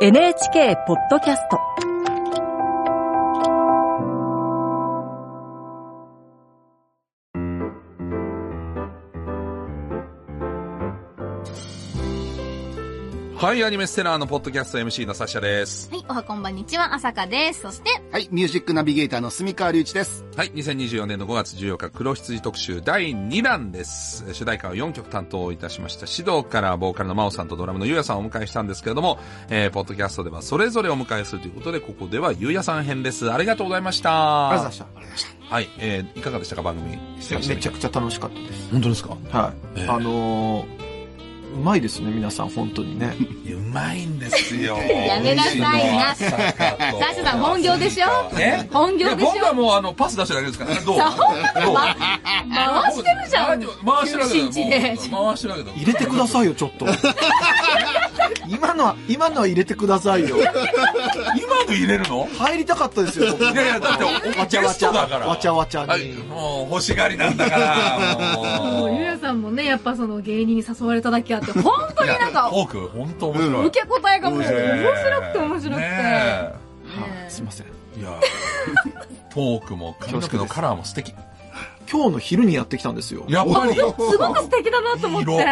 NHK ポッドキャスト。はい、アニメステラーのポッドキャスト MC のサッシャです。はい、おはこんばんにちは、あさかです。そして、はい、ミュージックナビゲーターの住川隆一です。はい、2024年の5月14日、黒羊特集第2弾です。主題歌を4曲担当いたしました。指導からボーカルの真央さんとドラムのゆうやさんをお迎えしたんですけれども、えー、ポッドキャストではそれぞれお迎えするということで、ここではゆうやさん編です。ありがとうございました。ありがとうございました。はい、えー、いかがでしたか、番組めちゃくちゃ楽しかったです。本当ですか？はい。ええあのー、うまいですね、皆さん、本当にね。うまいんですよ。やめなさいな。サッシャさん本業でしょ？え？本業でしょ？僕はもうあの、パス出してるだけですから。どう？どう？回してるじゃん。回してるわけだ。よ中心地でもう回してるわけだ。よ入れてくださいよ、ちょっと。今のは、今のは入れてくださいよ。今の入れるの？入りたかったですよ、僕いやいや、だって、おゲスわちゃわちゃ、トだから。わちゃわちゃはい、に。もう欲しがりなんだから、もう。ゆうやさんもね、やっぱその芸人に誘われただけあって、本当になんかフ、ォーク、本当面白い。受け答えがもう面白くて面白くて。ねはいすいません。えいや、トークも髪の毛のカラーも素敵。今日の昼にやってきたんですよ。やっぱり？すごく素敵だなと思って。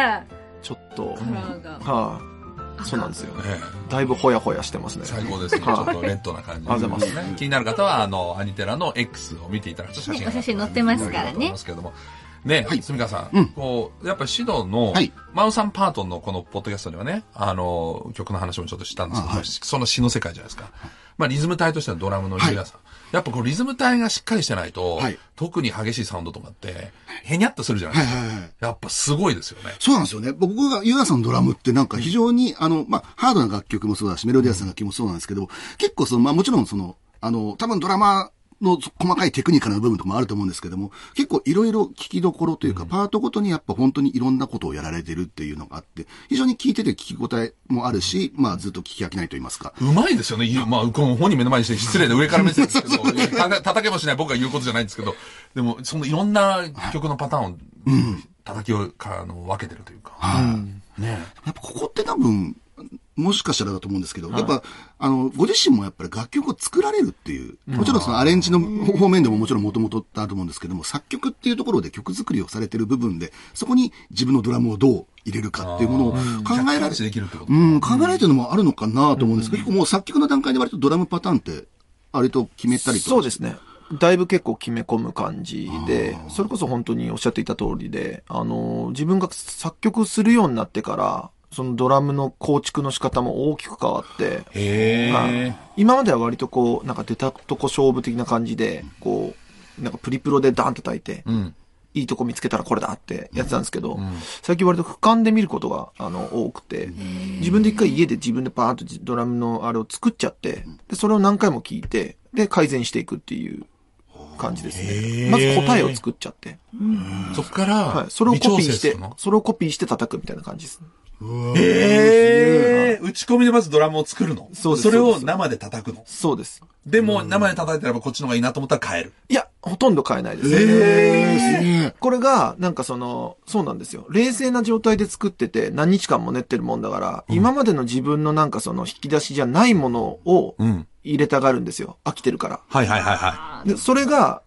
ちょっと。ラーが。はい。そうなんですよ。ええだいぶほやほやしてますね。最高ですね。ちょっとレッドな感じありがとうございますね。気になる方は、あの、アニテラの X を見ていただくと写真がねお写真載ってますからねますけれども。ね、はい住川さん、うんこう、やっぱ指導の、はいマウさんパートのこのポッドキャストではね、あの、曲の話もちょっとしたんですけど、あはいその詩の世界じゃないですか。まあ、リズム隊としてのドラムのリュウヤさん。やっぱこう、リズム隊がしっかりしてないと、はい特に激しいサウンドとかって、へにゃっとするじゃないですか。はいはいはいやっぱすごいですよね。そうなんですよね。僕が、ゆうやさんのドラムってなんか非常に、あの、まあ、ハードな楽曲もそうだし、メロディアスな楽曲もそうなんですけど、結構その、まあ、もちろんその、あの、多分ドラマの細かいテクニカルな部分とかもあると思うんですけども、結構いろいろ聞きどころというか、パートごとにやっぱ本当にいろんなことをやられてるっていうのがあって、非常に聞いてて聞き応えもあるし、まあ、ずっと聞き飽きないと言いますか。うまいですよね。言うまあ、この本人目の前にして失礼で上から目線ですけど、た叩けもしない僕が言うことじゃないんですけど、でも、そのいろんな曲のパターンを、叩きをかあの分けてるというか。ねやっぱここって多分、もしかしたらだと思うんですけど、やっぱ、あの、ご自身もやっぱり楽曲を作られるっていう、もちろんそのアレンジの方面でももちろん元々だと思うんですけども、作曲っていうところで曲作りをされてる部分で、そこに自分のドラムをどう入れるかっていうものを考えられてうん、考えられてるのもあるのかなと思うんですけど、結構もう作曲の段階で割とドラムパターンって、割と決めたりとか。そうですね。だいぶ結構決め込む感じで、それこそ本当におっしゃっていた通りで、あの、自分が作曲するようになってから、そのドラムの構築の仕方も大きく変わって、へはい今までは割とこう、なんか出たとこ勝負的な感じで、こう、なんかプリプロでダンと叩いて、うん。いいとこ見つけたらこれだってやってたんですけど、最近割と俯瞰で見ることが、あの、多くて、自分で一回家で自分でパーッとドラムのあれを作っちゃって、で、それを何回も聞いて、で、改善していくっていう感じですね。まず答えを作っちゃって、そこから、はい、それをコピーしてそれをコピーして叩くみたいな感じです。ええ打ち込みでまずドラムを作るの？そうですそれを生で叩くの？そうです。でも、生で叩いてればこっちの方がいいなと思ったら変える。いや、ほとんど変えないです。えー。これが、なんかその、そうなんですよ。冷静な状態で作ってて、何日間も練ってるもんだから、今までの自分のなんかその引き出しじゃないものをうん。入れたがるんですよ。飽きてるから。はいはいはいはで、それが、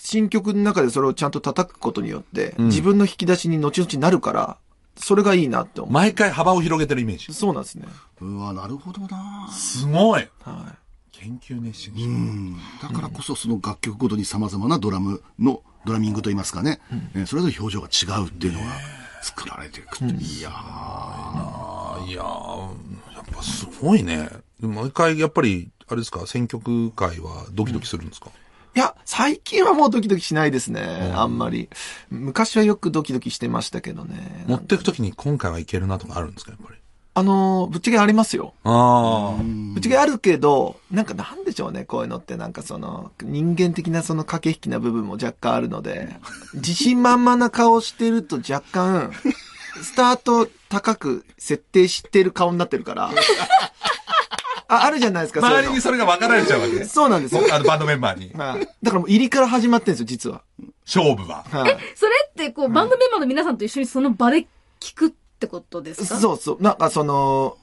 新曲の中でそれをちゃんと叩くことによって、うん自分の引き出しに後々なるから、それがいいなってい。思毎回幅を広げてるイメージう。。そうなんですね。うわ、なるほどなすごい。は研究熱心。うん。だからこそその楽曲ごとに様々なドラムの、ドラミングといいますかね、えーそれぞれ表情が違うっていうのが作られていくって。いやーあいやー、やっぱすごいね。でも毎回やっぱり、あれですか、選曲会はドキドキするんですか、い。いや、最近はもうドキドキしないですね。あんまり。昔はよくドキドキしてましたけどね。持っていくときに今回はいけるなとかあるんですか、やっぱり？あのー、ぶっちゃけありますよ。ああ。ぶっちゃけあるけど、なんかなんでしょうね、こういうのってなんかその、人間的なその駆け引きな部分も若干あるので、自信満々な顔してると若干、スタート高く設定してる顔になってるから、あ、あるじゃないですか、周りにそれが分かられちゃうわけ。そうなんですよ。あのバンドメンバーに。はいだからもう入りから始まってるんですよ、実は。勝負は。はい。それって、こう、バンドメンバーの皆さんと一緒にその場で聞くってことですか？そうそう。なんかその、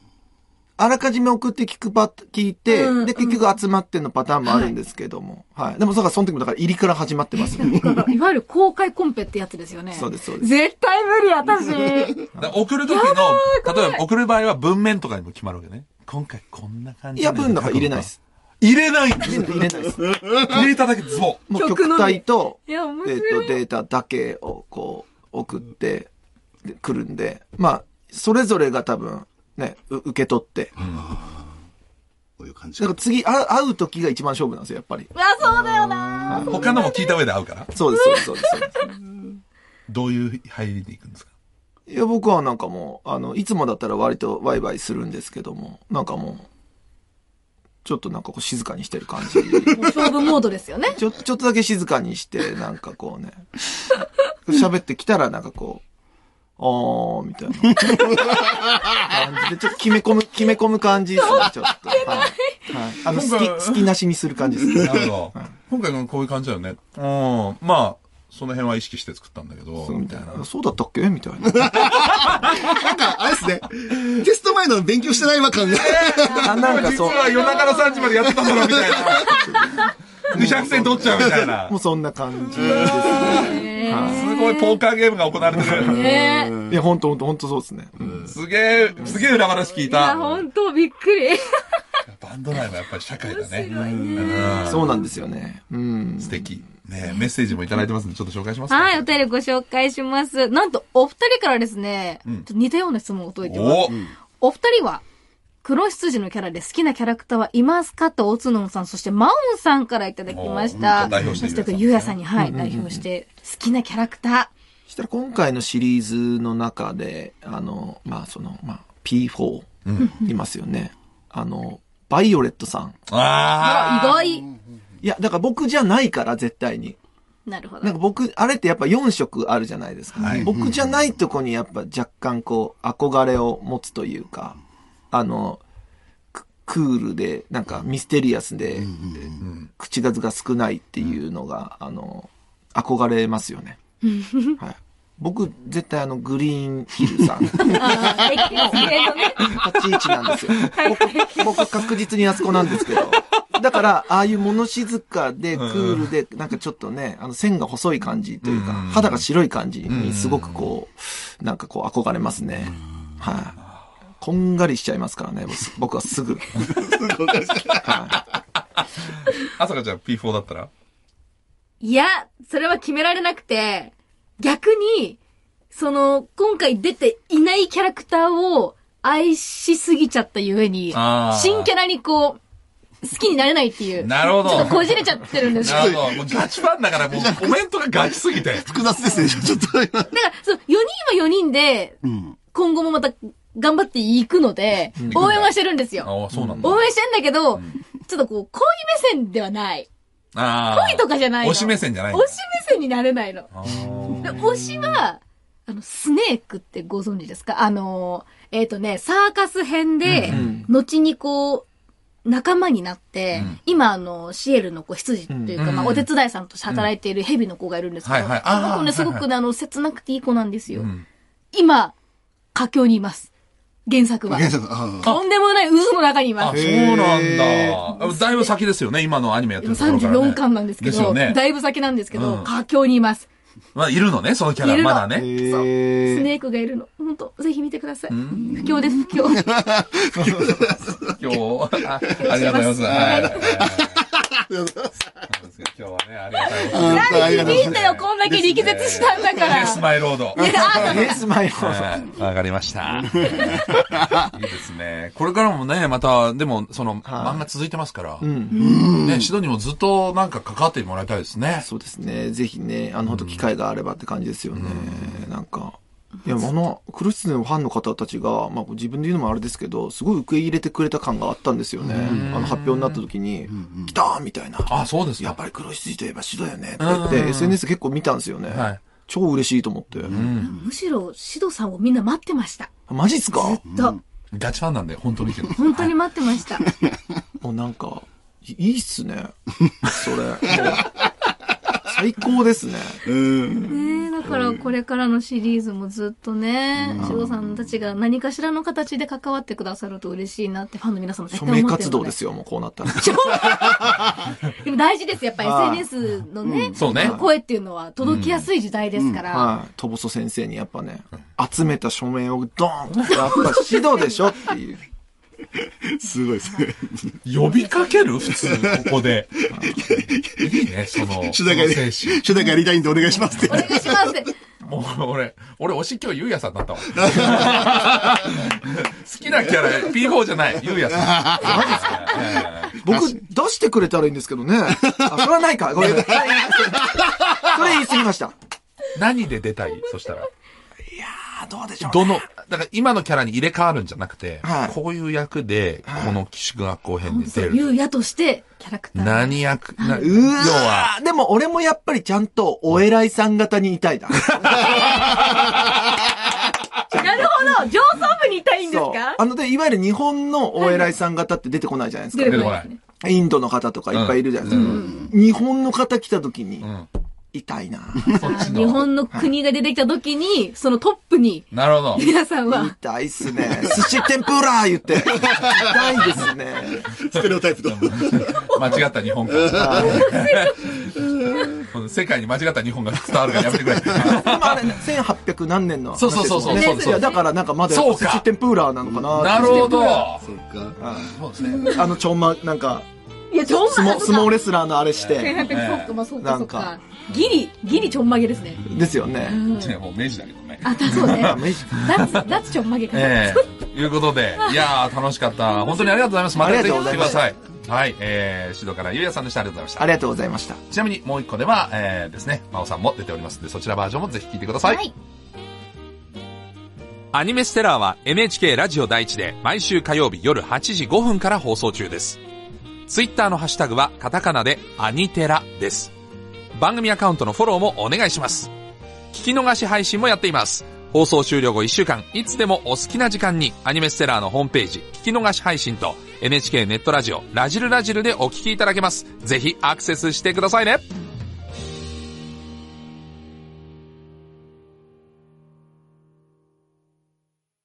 あらかじめ送って聞くパ聞いて、うんで、結局集まってのパターンもあるんですけども。はい。でも、だからその時も、だから入りから始まってますね。いわゆる公開コンペってやつですよね。そうです、そうです。絶対無理、私。だ送る時の、例えば送る場合は文面とかにも決まるわけね。今回こんな感じでいや、文なんか入れないです。入れない入れないです。入れただけズボもう曲体と、いや、面えっ、白い。と、データだけをこう、送って、で来るんで、まあ、それぞれが多分、ね、う受け取って。こういう感じだから次、あ会う時が一番勝負なんですよ、やっぱり。あ、そうだよなン。他のも聞いた上で会うから。そうです、そうです、そうです。どういう入りでいくんですか？いや、僕はなんかもう、あの、いつもだったら割とワイワイするんですけども、なんかもう、ちょっとなんかこう静かにしてる感じ。勝負モードですよね。ちょ、ちょっとだけ静かにして、なんかこうね、喋ってきたらなんかこう、あー、みたいな感じで、ちょっと決め込む、決め込む感じですね、ちょっと。はい。はい。あの、好き、好きなしにする感じですね。なるほど。今回のこういう感じだよね。うん。まあ、その辺は意識して作ったんだけど、みたいな。そうだったっけ？みたいな。なんか、あれですね。テスト前の勉強してないわ感が。あ、なんかそう。夜中の3時までやってたんだろ、みたいな。200点取っちゃうみたいなも。うそんな感じですね。はすごいポーカーゲームが行われてる。ねい。いや、ほんとほんとほんとそうですね。うんすげえ、すげえ裏話聞いいや、た。ほんとびっくり。バンド内はやっぱり社会だね。ねそうなんですよね。うん。素敵。ねメッセージもいただいてますんで、ちょっと紹介しますか。はい、お便りご紹介します。なんと、お二人からですね、似たような質問を解いてます。おお二人は、黒羊のキャラで好きなキャラクターはいますかと、おつのんさん、そしてマオンさんからいただきました。代表してそしてゆうやさんに、はい、代表して、好きなキャラクタそしたら今回のシリーズの中で、あの、まあその、まあ P4 いますよね。あの、バイオレットさん。あ。あ、意外。いや、だから僕じゃないから、絶対に。なるほど。なんか僕、あれってやっぱ4色あるじゃないですか。はい僕じゃないとこにやっぱ若干こう、憧れを持つというか、あの、ククールで、なんかミステリアスで、口数が少ないっていうのが、あの、憧れますよね。はい。僕、絶対あの、グリーンヒルさん。立ち位置なんですよ。僕、僕確実にあそこなんですけど。だから、ああいう物静かで、クールで、なんかちょっとね、あの線が細い感じというか、うん肌が白い感じにすごくこう、なんかこう憧れますね。はい。こんがりしちゃいますからね、僕 僕はすぐ。はあさかちゃん P4 だったら？いや、それは決められなくて、逆に、その、今回出ていないキャラクターを愛しすぎちゃったゆえに新キャラにこう、好きになれないっていう。なるほどちょっとこじれちゃってるんですよ。なるほど。もうガチファンだからもう コメントがガチすぎて。複雑ですね、ちょっと今。だから、そう、4人は4人で、うん。今後もまた頑張っていくので、応援はしてるんですよ。ああ、そうなんだ。応援してんだけど、ちょっとこう、恋目線ではない。ああ。恋とかじゃないの。推し目線じゃない推し目線になれないの。推しは、あの、スネークってご存知ですか？あの、えっ、とね、サーカス編で、ん後にこう、仲間になって、うん今、あの、シエルの子、羊っていうか、うんまあ、お手伝いさんとして働いているヘビの子がいるんですけど、はいはいその子ね、すごくね、あの、切なくていい子なんですよ。うん今、佳境にいます。原作は。原作、ああ。とんでもない渦の中にいあ、ます。そうなんだ。だいぶ先ですよね、今のアニメやって今るところから、ね。34巻なんですけど、ね。だいぶ先なんですけど、うん佳境にいます。まあ、いるのね、そのキャラ、まだね。そう。スネークがいるの。本当ぜひ見てください。ん不況です、不況。今日、あ ありがとうございます。はい。今日はね、ありがたいことに。本当ありがとうございますいいんだよ、こんだけ力説したんだから。イエスマイロード。エースマイロはいわかりました。いいですね。これからもね、また、でも、その、漫画続いてますから、うん。ね、シドにもずっとなんか関わってもらいたいですね。そうですね。ぜひね、あの、本当機会があればって感じですよね。なんか、いや、あの、黒羊のファンの方たちが、まあ自分で言うのもあれですけど、すごい受け入れてくれた感があったんですよね。あの、発表になった時に、来たーみたいな。あ、そうですか。やっぱり黒羊といえばシドよね。とか言って、SNS 結構見たんですよね。はい超嬉しいと思って。むしろ、シドさんをみんな待ってました。マジっすか？ずっと。ガチファンなんで、本当に。本当に待ってました。もうなんか、いいいっすね。それ。もう最高ですね。うん。からこれからのシリーズもずっとね、シドさんたちが何かしらの形で関わってくださると嬉しいなってファンの皆さんも絶署対思ってるので。名活動ですよ、もうこうなったら。でも大事です。やっぱはい SNS のね、そうね声っていうのは届きやすい時代ですから。はい。トボソ先生にやっぱね、集めた署名をドーンやっぱ指導でしょっていう。すごいですね。呼びかける？普通、ここで。いいね、その、主題歌やり、その精神。主題歌やりたいんでお願いしますって。お願いしますって。もう俺、俺、おし今日ゆうやさんだったわ。好きなキャラ、P4 じゃない、ゆうやさん。マジですか？ええ僕、出してくれたらいいんですけどね。あ、それはないか。ごめんなさい。それ言い過ぎました。何で出たい？そしたら。あ、どうでしょう、ね。どの、だから今のキャラに入れ替わるんじゃなくて、はいこういう役で、この寄宿学校編で出る。ゆうやとして、キャラクター。何役、なう要は、わでも俺もやっぱりちゃんとお偉いさん型にいたいな。なるほど上層部にいたいんですそうか。あので、いわゆる日本のお偉いさん方って出てこないじゃないですか。出て出てこない。インドの方とかいっぱいいるじゃないですか。日本の方来た時にう、ん。痛いな。日本の国が出てきた時に、そのトップに、なるほど。皆さんは、痛いっすね。寿司天ぷら言って。痛いですね。ステレオタイプと。間違った日本か。世界に間違った日本が伝わるからやめてくれ。でもあれ、1800何年の話そうそうそうそうだからなんかまだそうか寿司天ぷらなのかななるほど。そうか。そうですね。あの、ちょんま、なんか、いや、ちょんま相撲、相撲レスラーのあれして、1800、そっか、まあ、そっか、そっなんかか。ギリ、ギリちょんまげですね。ですよね。もう明治だけどね。あ、だそうね。明 治脱、脱ちょんまげかな。ええ いうことで、いやー楽しかった。本当にありがとうございます。またぜひ来てください。はい、えー、シドからゆうやさんでした。ありがとうございました。ありがとうございました。ちなみにもう一個では、えー、ですね、まおさんも出ておりますので、そちらバージョンもぜひ聞いてください。はい。アニメステラーは NHK ラジオ第一で毎週火曜日夜8時5分から放送中です。ツイッターのハッシュタグはカタカナでアニテラです。番組アカウントのフォローもお願いします。聞き逃し配信もやっています。放送終了後1週間、いつでもお好きな時間にアニメステラーのホームページ、聞き逃し配信と NHK ネットラジオ、ラジルラジルでお聞きいただけます。ぜひアクセスしてくださいね。